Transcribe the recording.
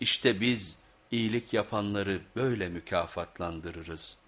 İşte biz iyilik yapanları böyle mükafatlandırırız.